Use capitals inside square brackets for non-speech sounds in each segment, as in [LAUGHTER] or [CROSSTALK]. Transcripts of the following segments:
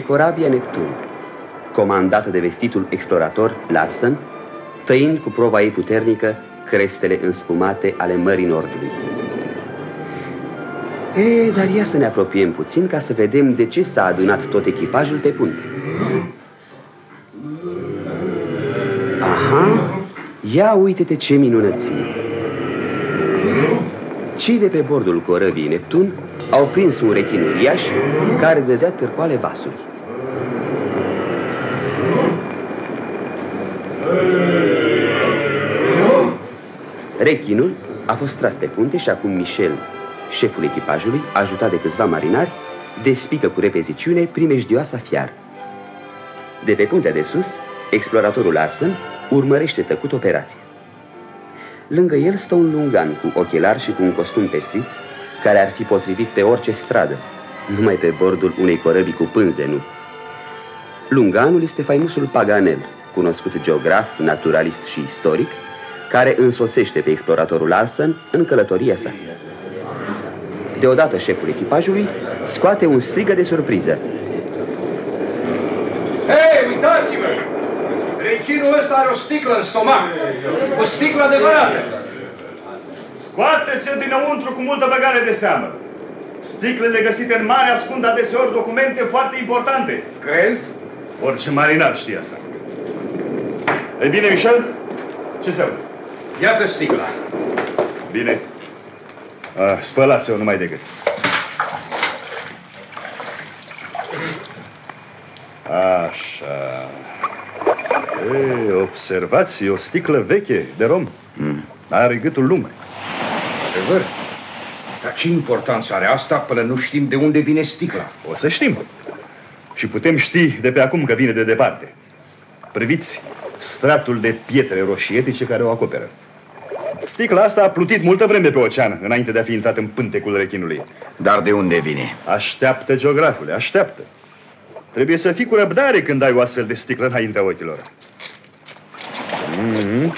e corabia Neptun, comandată de vestitul explorator Larsen, tăind cu prova ei puternică crestele înspumate ale Mării Nordului. E, dar ia să ne apropiem puțin ca să vedem de ce s-a adunat tot echipajul pe punte. Aha, ia uite-te ce minunăție! Cei de pe bordul corăvii Neptun au prins un rechin uriaș care dădea târcoale vasului. Rechinul a fost tras pe punte și acum Michel, șeful echipajului, ajutat de câțiva marinari, despică cu repeziciune primejdioasa fiară. De pe puntea de sus, exploratorul Larsen urmărește tăcut operația. Lângă el stă un lungan cu ochelari și cu un costum pestriț, care ar fi potrivit pe orice stradă, numai pe bordul unei corăbii cu pânze, nu. Lunganul este faimosul Paganel, cunoscut geograf, naturalist și istoric, care însoțește pe exploratorul Larsen în călătoria sa. Deodată șeful echipajului scoate un strigă de surpriză. Hei, uitați-vă! Rechinul ăsta are o sticlă în stomac. O sticlă adevărată. Scoateți-l dinăuntru cu multă băgare de seamă. Sticlele găsite în mare ascund adeseori documente foarte importante. Crezi? Orice marinar știe asta. Ei bine, Michel? Ce se Iată sticla. Bine. Spălați-o numai decât. Așa. Ei, observați, e o sticlă veche de rom. Mm. Are gâtul lung. Adevăr? Dar ce importanță are asta până nu știm de unde vine sticla? O să știm. Și putem ști de pe acum că vine de departe. Priviți stratul de pietre roșietice care o acoperă. Sticla asta a plutit multă vreme pe ocean, înainte de a fi intrat în pântecul rechinului. Dar de unde vine? Așteaptă, geografule, așteaptă. Trebuie să fii cu răbdare când ai o astfel de sticlă înaintea ochilor. Mm -hmm.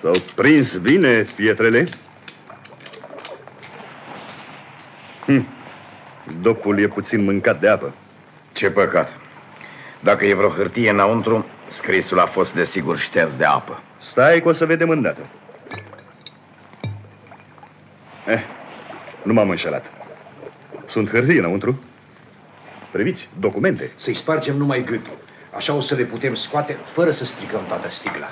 S-au prins bine pietrele. Hm. Dopul e puțin mâncat de apă. Ce păcat. Dacă e vreo hârtie înăuntru, scrisul a fost desigur șters de apă. Stai că o să vedem îndată. Eh, nu m-am înșelat. Sunt hârtii înăuntru. Priviți, documente. Să-i spargem numai gâtul. Așa o să le putem scoate fără să stricăm toată sticla.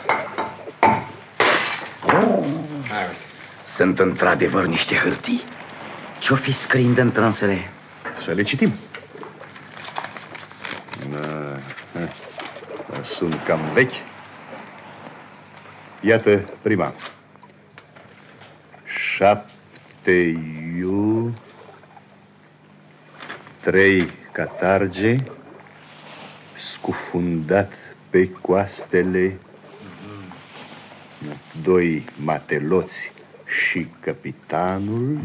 Sunt într-adevăr niște hârtii? Ce-o fi scriind în trânsele? Să le citim. Da, sunt cam vechi. Iată prima. Șapte iu... Trei catarge scufundat pe coastele doi mateloți și capitanul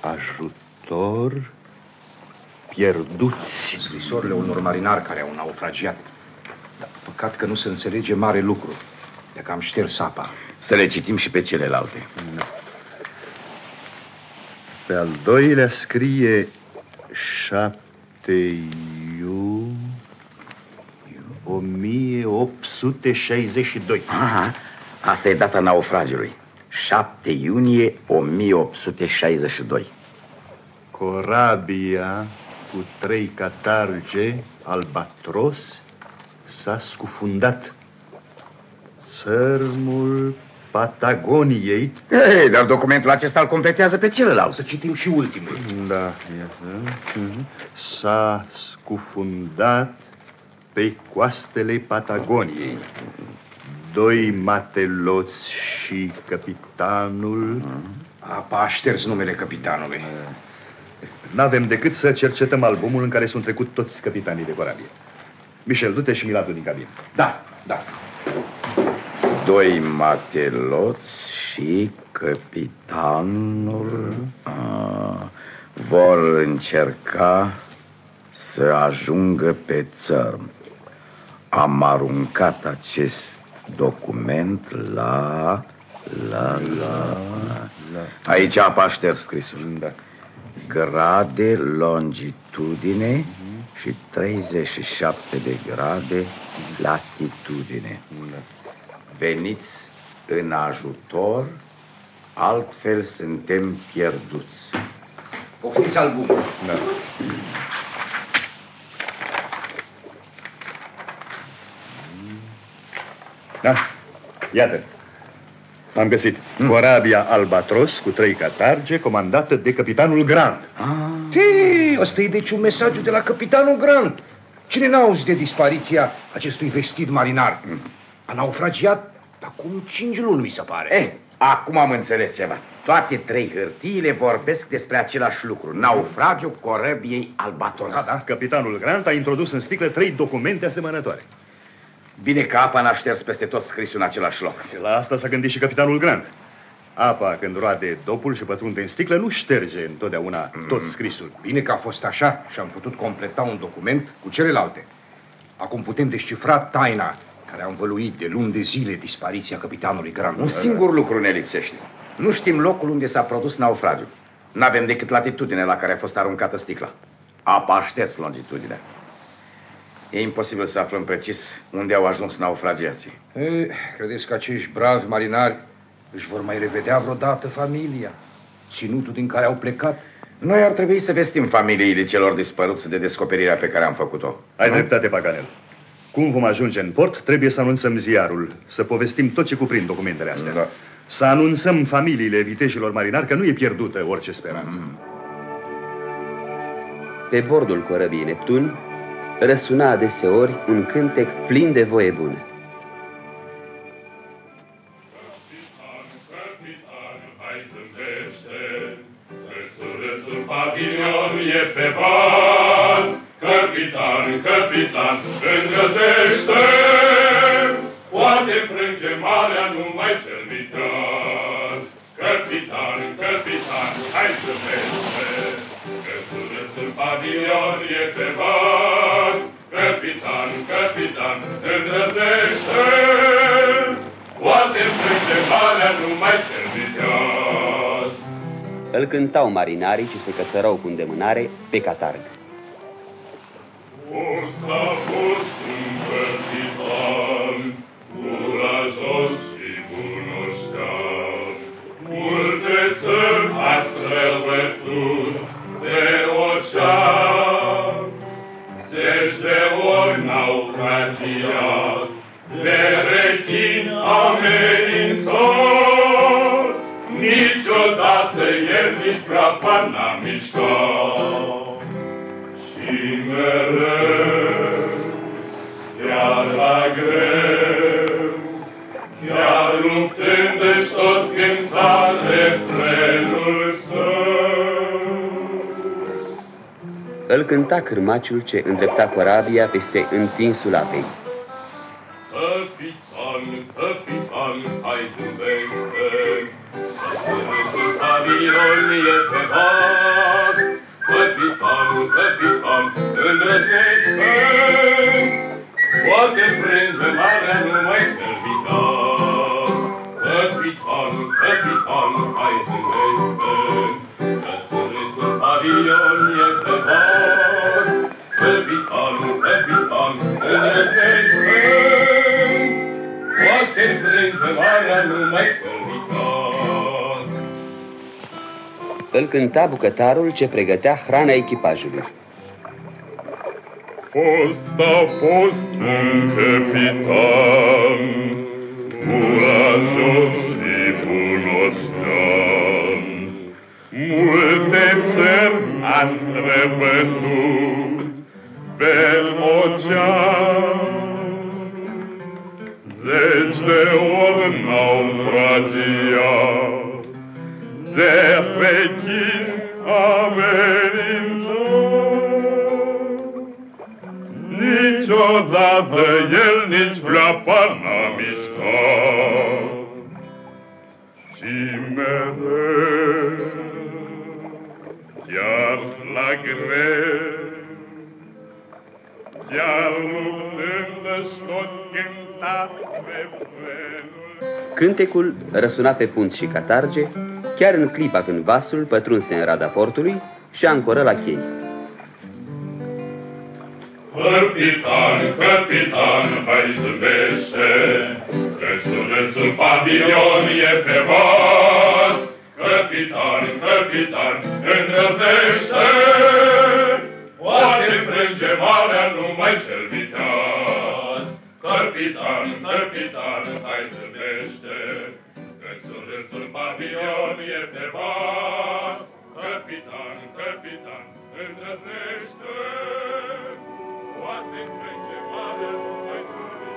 ajutor pierduți. Scrisorile unor marinari care au naufragiat. Dar păcat că nu se înțelege mare lucru. De că am șters apa. Să le citim și pe celelalte. Pe al doilea scrie 7 iu 1862. Aha, asta e data naufragiului. 7 iunie 1862. Corabia cu trei catarge albatros s-a scufundat. Țărmul Patagoniei. Ei, dar documentul acesta îl completează pe celălalt. Să citim și ultimul. Da, iată. S-a scufundat pe coastele Patagoniei. Doi mateloți și capitanul... Apa a șters numele capitanului. N-avem decât să cercetăm albumul în care sunt trecut toți capitanii de corabie. Michel, du-te și mi din cabină. Da, da. Doi mateloți și capitanul a, vor încerca să ajungă pe țărm. Am aruncat acest document la... La, la... la. Aici apa șters scrisul. Da. Grade, longitudine, și 37 de grade latitudine. Veniți în ajutor, altfel suntem pierduți. Poftiți albumul. Da. Da, iată. Am găsit. Mm. Corabia Albatros cu trei catarge, comandată de capitanul Grant. Ah. Te, ăsta e deci un mesaj de la capitanul Grant. Cine n-a auzit de dispariția acestui vestit marinar? Mm. A naufragiat acum cinci luni, mi se pare. Eh, acum am înțeles ceva. Toate trei hârtiile vorbesc despre același lucru. Naufragiul corăbiei Albatros. Da, da. Capitanul Grant a introdus în sticlă trei documente asemănătoare. Bine că apa n-a șters peste tot scrisul în același loc. La asta s-a gândit și capitanul Grant. Apa, când roade dopul și pătrunde în sticlă, nu șterge întotdeauna mm. tot scrisul. Bine că a fost așa și am putut completa un document cu celelalte. Acum putem descifra taina care a învăluit de luni de zile dispariția capitanului Grant. Un singur lucru ne lipsește. Nu știm locul unde s-a produs naufragiul. N-avem decât latitudinea la care a fost aruncată sticla. Apa a șters longitudinea. E imposibil să aflăm precis unde au ajuns naufragiații. E, credeți că acești bravi marinari își vor mai revedea vreodată familia? Ținutul din care au plecat? Noi ar trebui să vestim familiile celor dispăruți de descoperirea pe care am făcut-o. Ai nu? dreptate, Paganel. Cum vom ajunge în port, trebuie să anunțăm ziarul, să povestim tot ce cuprind documentele astea. Da. Să anunțăm familiile viteșilor marinari că nu e pierdută orice speranță. Mm. Pe bordul corăbiei Neptun răsuna adeseori un cântec plin de voie bună. Capitan, îndrăznește! Poate frânge marea numai cel viteaz. Capitan, capitan, hai să vește! Că surâsul pavilion e pe vas, capitan, capitan, îndrăznește! Poate frânge marea numai cel viteaz. Îl cântau marinarii ce se cățărau cu îndemânare pe catarg. Fost Îl cânta cârmaciul ce îndrepta corabia peste întinsul apei. Capitan, capitan, hai zâmbește, Să pavilion e pe vas, Capitan, capitan, îndrăznește! Poate frânge marea numai cel vitas. Marea numai cel îl cânta bucătarul ce pregătea hrana echipajului. Fost a fost un capitan, curajos și bunoștean. Multe țări a străbătut pe ocean, Cântecul răsuna pe punți și catarge, chiar în clipa când vasul pătrunse în rada portului și ancoră la chei. Capitan, capitan, hai zâmbește, Răsunețul pavilion e pe vas. Capitan, capitan, îndrăznește, Poate frânge marea numai cel viteaz. Capitan, capitan, hai să mește, Căci urâsul pavion e pe vas. Capitan, capitan, îndrăznește, Poate trece mare, nu mai curbi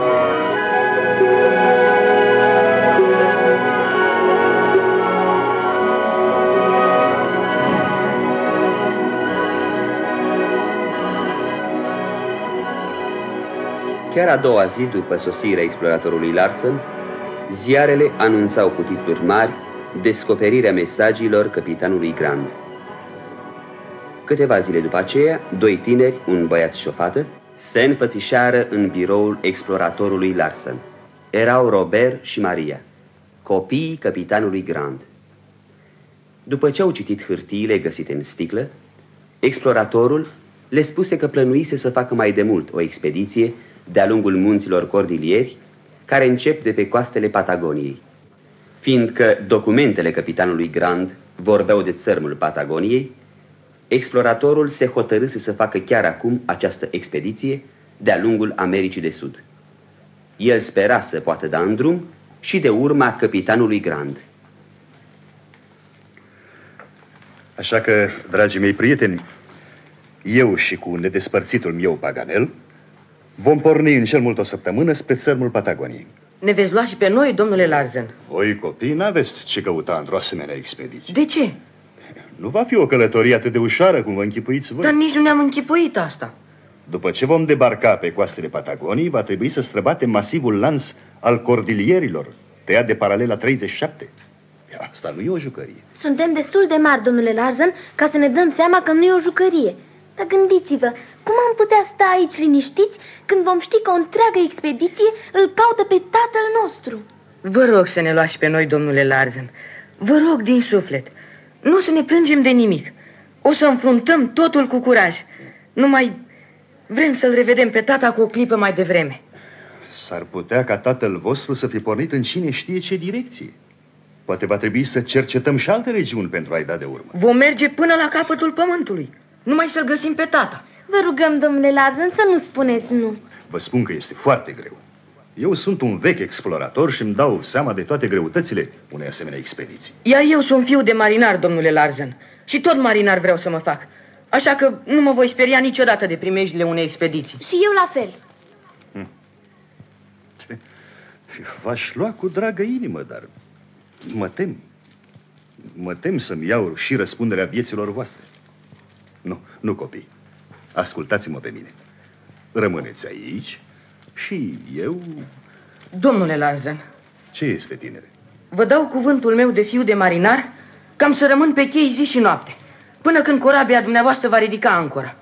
Thank you. Chiar a doua zi după sosirea exploratorului Larsen, ziarele anunțau cu titluri mari descoperirea mesagilor capitanului Grand. Câteva zile după aceea, doi tineri, un băiat și o fată, se înfățișară în biroul exploratorului Larsen. Erau Robert și Maria, copiii capitanului Grand. După ce au citit hârtiile găsite în sticlă, exploratorul le spuse că plănuise să facă mai de mult o expediție de-a lungul munților cordilieri, care încep de pe coastele Patagoniei. Fiindcă documentele capitanului Grand vorbeau de țărmul Patagoniei, exploratorul se hotărâse să facă chiar acum această expediție de-a lungul Americii de Sud. El spera să poată da în drum și de urma capitanului Grand. Așa că, dragii mei prieteni, eu și cu nedespărțitul meu Paganel vom porni în cel mult o săptămână spre țărmul Patagoniei. Ne veți lua și pe noi, domnule Larsen. Voi, copii, n-aveți ce căuta într-o asemenea expediție. De ce? Nu va fi o călătorie atât de ușoară cum vă închipuiți voi. Dar nici nu ne-am închipuit asta. După ce vom debarca pe coastele Patagoniei, va trebui să străbatem masivul lans al cordilierilor, tăiat de paralela 37. Asta nu e o jucărie. Suntem destul de mari, domnule Larsen, ca să ne dăm seama că nu e o jucărie. Dar gândiți-vă, cum am putea sta aici liniștiți când vom ști că o întreagă expediție îl caută pe tatăl nostru? Vă rog să ne luați pe noi, domnule Larsen. Vă rog din suflet. Nu o să ne plângem de nimic. O să înfruntăm totul cu curaj. Numai vrem să-l revedem pe tata cu o clipă mai devreme. S-ar putea ca tatăl vostru să fi pornit în cine știe ce direcție. Poate va trebui să cercetăm și alte regiuni pentru a-i da de urmă. Vom merge până la capătul pământului. Numai să-l găsim pe tata. Vă rugăm, domnule Larsen, să nu spuneți nu. Vă spun că este foarte greu. Eu sunt un vechi explorator și îmi dau seama de toate greutățile unei asemenea expediții. Iar eu sunt fiu de marinar, domnule Larsen. Și tot marinar vreau să mă fac. Așa că nu mă voi speria niciodată de primejdile unei expediții. Și eu la fel. V-aș lua cu dragă inimă, dar mă tem. Mă tem să-mi iau și răspunderea vieților voastre. Nu, nu, copii. Ascultați-mă pe mine. Rămâneți aici și eu... Domnule Larsen, Ce este, tinere? vă dau cuvântul meu de fiu de marinar că am să rămân pe chei zi și noapte, până când corabia dumneavoastră va ridica ancora.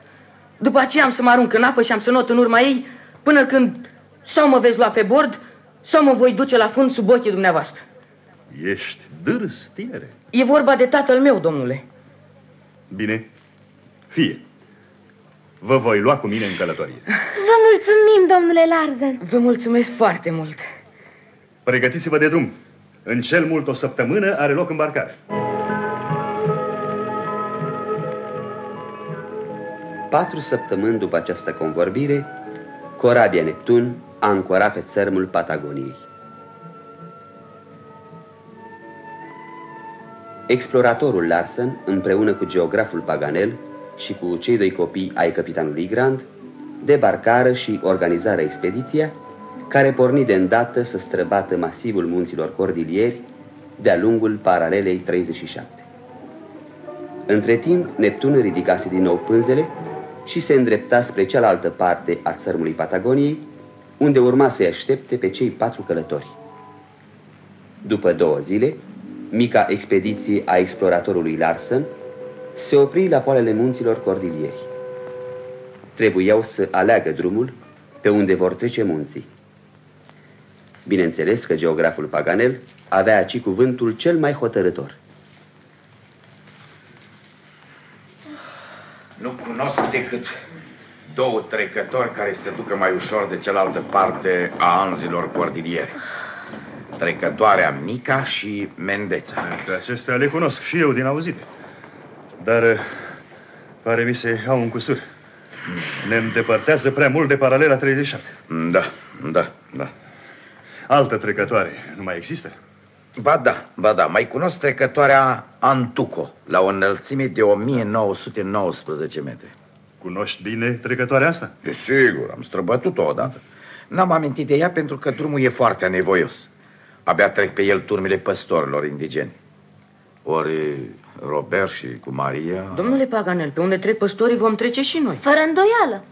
După aceea am să mă arunc în apă și am să not în urma ei până când sau mă veți lua pe bord sau mă voi duce la fund sub ochii dumneavoastră. Ești dârs, tinere. E vorba de tatăl meu, domnule. Bine, fie. Vă voi lua cu mine în călătorie. Vă mulțumim, domnule Larsen. Vă mulțumesc foarte mult. Pregătiți-vă de drum. În cel mult o săptămână are loc îmbarcare. Patru săptămâni după această convorbire, corabia Neptun a ancorat pe țărmul Patagoniei. Exploratorul Larsen, împreună cu geograful Paganel și cu cei doi copii ai capitanului Grand, debarcară și organizară expediția, care porni de îndată să străbată masivul munților cordilieri de-a lungul paralelei 37. Între timp, Neptun ridicase din nou pânzele și se îndrepta spre cealaltă parte a țărmului Patagoniei, unde urma să-i aștepte pe cei patru călători. După două zile, mica expediție a exploratorului Larsen se opri la poalele munților cordilieri. Trebuiau să aleagă drumul pe unde vor trece munții. Bineînțeles că geograful Paganel avea aici cuvântul cel mai hotărător. Nu cunosc decât două trecători care se ducă mai ușor de cealaltă parte a anzilor cordiliere. Trecătoarea Mica și Mendeța. Pe acestea le cunosc și eu din auzite. Dar eh, pare mi se au un cusur. Ne îndepărtează prea mult de paralela 37. Da, da, da. Altă trecătoare nu mai există? Ba da, ba da, mai cunosc trecătoarea Antuco, la o înălțime de 1919 metri. Cunoști bine trecătoarea asta? Desigur, am străbătut-o odată. N-am amintit de ea pentru că drumul e foarte anevoios. Abia trec pe el turmele păstorilor indigeni. Ori Robert și cu Maria... Domnule Paganel, pe unde trec păstorii vom trece și noi. Fără îndoială.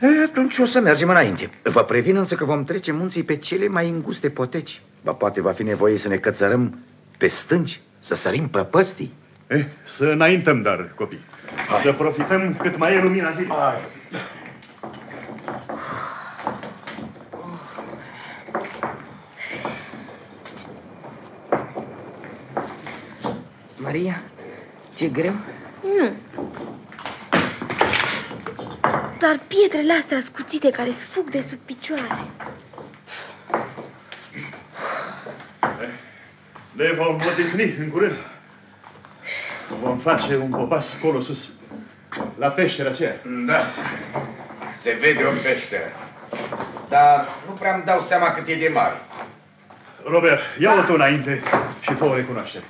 E, atunci o să mergem înainte. Vă previn însă că vom trece munții pe cele mai înguste poteci. Ba poate va fi nevoie să ne cățărăm pe stânci, să sărim prăpăstii. Eh, să înaintăm, dar, copii. Să profităm cât mai e lumina zilei. Maria, ți-e greu? Nu. Dar pietrele astea ascuțite care îți fug de sub picioare. Le vom odihni în curând. Vom face un popas acolo sus, la peștera aceea. Da, se vede o peșteră. Dar nu prea îmi dau seama cât e de mare. Robert, ia-o tu înainte și fă o recunoaștere.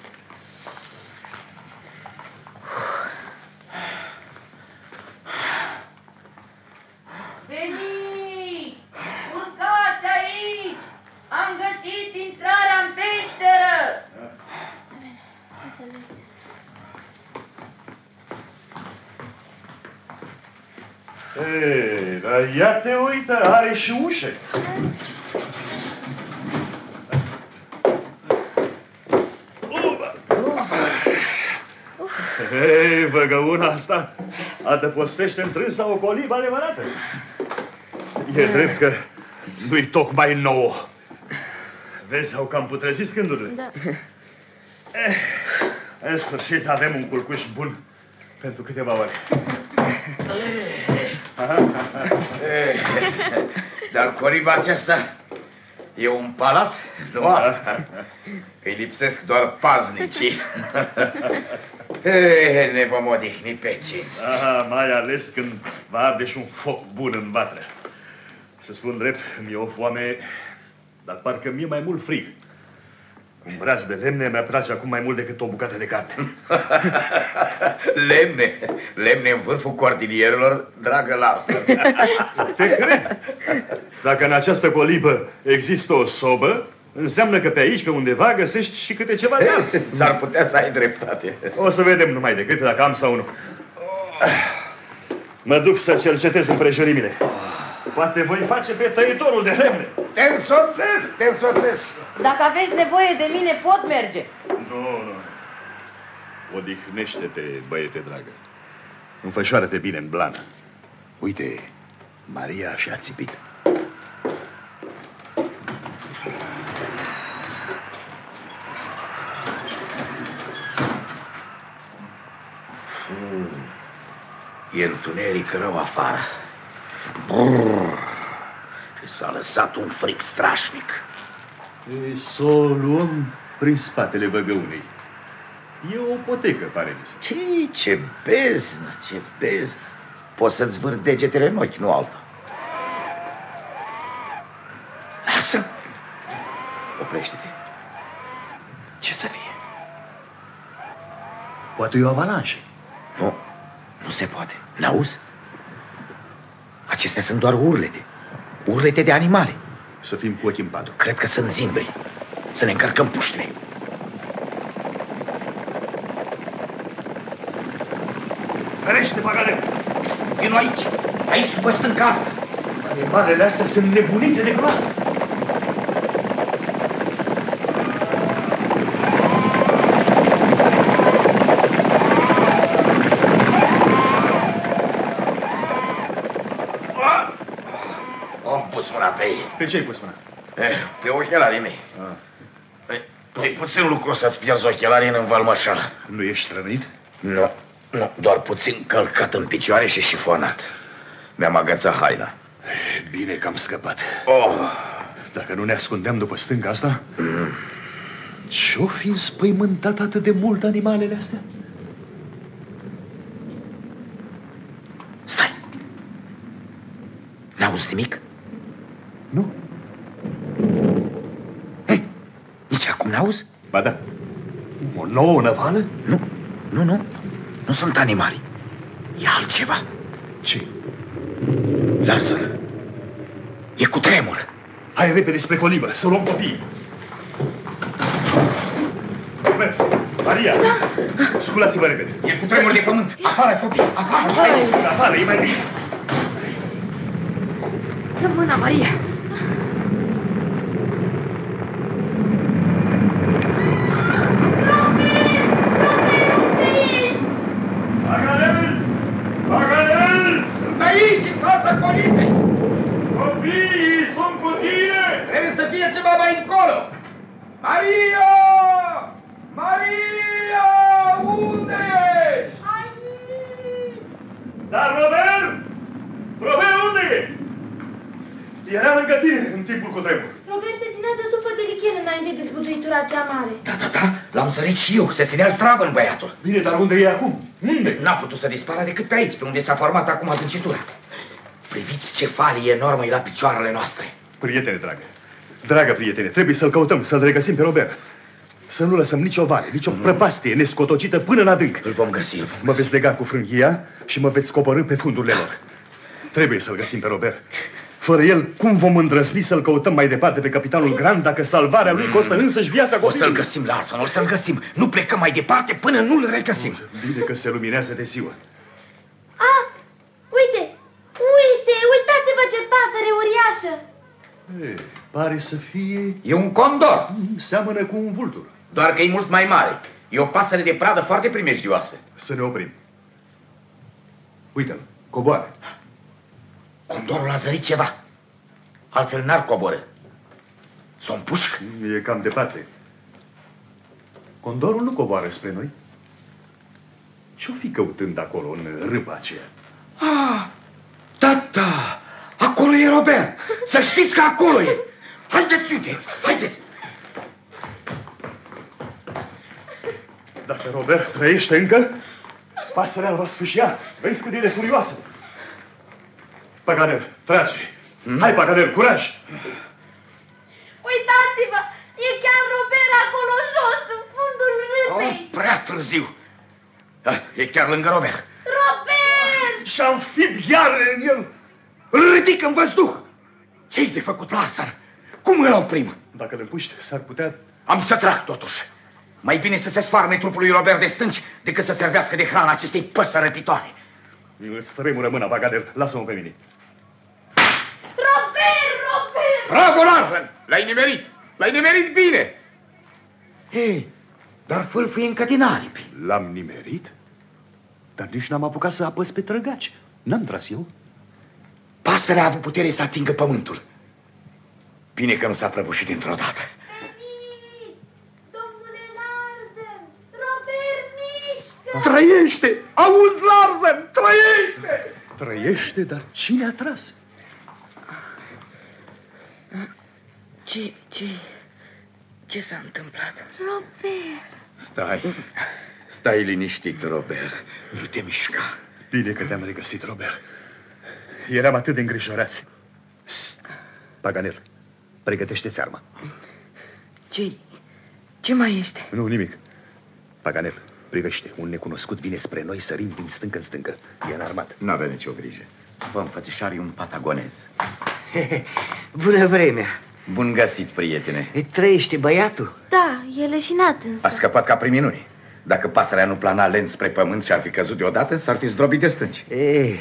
Veniți! Urcați aici! Am găsit intrarea în peșteră! Hai să mergem. Ei, dar ia te uită, are și ușe. Hei, văgăuna asta adăpostește întrânsa o colibă adevărată. E drept că nu-i tocmai nouă. Vezi, au cam putrezit scândurile. Da. Eh, în sfârșit avem un culcuș bun pentru câteva ore. [LAUGHS] Dar coriba aceasta e un palat, nu alta. [LAUGHS] Îi lipsesc doar paznicii. [LAUGHS] Eh, ne vom odihni pe cinste. Aha, mai ales când va arde și un foc bun în vatră. Să spun drept, mi-e o foame, dar parcă mi-e mai mult frig. Un braț de lemne mi-a place acum mai mult decât o bucată de carne. [LAUGHS] Lemne, lemne în vârful cordilierelor, dragă lasă. [LAUGHS] Te cred. Dacă în această colibă există o sobă, înseamnă că pe aici, pe undeva, găsești și câte ceva de ars. S-ar putea să ai dreptate. O să vedem numai decât dacă am sau nu. Mă duc să cercetez împrejurimile. Poate voi face pe tăitorul de lemne. Te însoțesc, te însoțesc. Dacă aveți nevoie de mine, pot merge. Nu, nu. Odihnește-te, băiete dragă. Înfășoară-te bine în blană. Uite, Maria și-a țipit. E întuneric rău afară. Brrr. Și s-a lăsat un fric strașnic. E, Să o luăm prin spatele văgăunei. E o potecă, pare mi se. Ce, ce beznă, ce beznă. Poți să-ți vâr degetele în ochi, nu alta. Lasă! Oprește-te. Ce să fie? Poate e o avalanșă. Nu, nu se poate. N-auzi? Acestea sunt doar urlete. Urlete de animale. Să fim cu ochii în patru. Cred că sunt zimbri. Să ne încărcăm puștile. Ferește, pagane! Vino aici. Aici, după stânca asta. Animalele astea sunt nebunite de groază. Am pus mâna pe ei. Pe ce ai pus mâna? Eh, Pe ochelarii mei. Ah. E, e puțin lucru să-ți pierzi ochelarii în învălmășală. Nu ești rănit? Nu. Nu, doar puțin călcat în picioare și șifonat. Mi-am agățat haina. Bine că am scăpat. Oh, Dacă nu ne ascundeam după stânga asta, ce-o fi înspăimântat atât de mult animalele astea? stai! N-auzi nimic? Nu? Nici acum n-auzi? Ba da. O nouă năvală? Nu, nu, nu. Nu sunt animali. E altceva. Ce? Lasă-l. E cu tremur. Hai repede spre colibă, să luăm copiii. Robert, Maria, sculați-vă repede. E cu tremur de pământ. Afară, copii, afară. Haideți, afară, e mai bine. Dă mâna, Maria. Paganel! Paganel! Sunt aici, în fața colibei. Copiii sunt cu tine! Trebuie să fie ceva mai încolo. Maria! Maria! Unde ești? Dar Robert? Robert, unde e? Era lângă tine în timpul cu tremur. Robert se ținea de tufă de lichen înainte de zguduitura cea mare. Da, da, da, l-am sărit și eu. Se ținea zdravă în băiatul. Bine, dar unde e acum? Unde? N-a putut să dispară decât pe aici, pe unde s-a format acum adâncitura. Priviți ce falie enormă e la picioarele noastre. Prietene dragă, dragă prietene, trebuie să-l căutăm, să-l regăsim pe Robert. Să nu lăsăm nicio vale, nicio prăpastie nescotocită până în adânc. Îl vom găsi, îl vom Mă veți lega cu frânghia și mă veți coborâ pe fundurile lor. Trebuie să-l găsim pe Robert. Fără el, cum vom îndrăzni să-l căutăm mai departe pe capitanul Grand dacă salvarea lui costă însăși viața O copilului? să-l găsim, Larson, o să-l găsim. Nu plecăm mai departe până nu-l regăsim. Bine că se luminează de ziua. Ah, uite, uite, uitați-vă ce pasăre uriașă! E, pare să fie... E un condor, Seamănă cu un vultur. doar că e mult mai mare. E o pasăre de pradă foarte primejdioasă. Să ne oprim. Uite-l, coboare. Condorul a zărit ceva. Altfel n-ar coborâ. S-o împușc? E cam departe. Condorul nu coboară spre noi. Ce-o fi căutând acolo, în râpa aceea? Ah, da, da, acolo e Robert. Să știți că acolo e. Haideți, uite, haideți. Dacă Robert trăiește încă, pasărea îl va sfâșia. Vezi cât e de furioasă. Paganel, trage. Hai, Paganel, curaj! Uitați-vă, e chiar Robert acolo jos, în fundul Oh, râpei. prea târziu. Ah, E chiar lângă Robert. Robert! Și-am fi iarele în el. Îl ridic în văzduh. Ce-i de făcut, Larsan? Cum îl oprim? Dacă îl împuști, s-ar putea... Am să trag totuși. Mai bine să se sfarme trupul lui Robert de stânci decât să servească de hrană acestei păsări răpitoare. Îți tremură mâna, Paganel. Lasă-mă pe mine. Robert, Robert! Bravo, Larsen! L-ai nimerit! L-ai nimerit bine! Hei, dar fâlfâie încă din aripi. L-am nimerit? Dar nici n-am apucat să apăs pe trăgaci. N-am tras eu. Pasărea a avut putere să atingă pământul. Bine că nu s-a prăbușit dintr-o dată. Veniți! Domnule Larsen! Robert mișcă! Trăiește! Auzi, Larsen! Trăiește! Trăiește, dar cine a tras? Ce, ce, ce s-a întâmplat? Robert! Stai, stai liniștit, Robert. Nu te mișca. Bine că te-am regăsit, Robert. Eram atât de îngrijorați. Psst. Paganel, pregătește-ți arma. Ce, ce mai este? Nu, nimic. Paganel, privește. Un necunoscut vine spre noi sărind din stâncă în stâncă. E înarmat. Nu avea nicio grijă. Vă înfățișari un patagonez. Bună vremea! Bun găsit, prietene. E, trăiește băiatul? Da, e leșinat însă. A scăpat ca prin minuni. Dacă pasărea nu plana lent spre pământ și ar fi căzut deodată, s-ar fi zdrobit de stânci. E,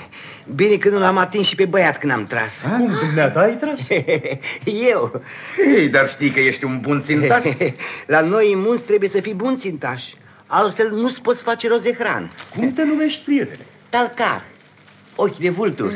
bine că nu l-am atins și pe băiat când am tras. Cum, dumneata ai tras? [LAUGHS] Eu? Ei, dar știi că ești un bun țintaș? [LAUGHS] La noi în munți trebuie să fii bun țintaș. Altfel nu-ți poți face rost de hrană. Cum te numești, prietene? Talcar. Ochi de vulturi.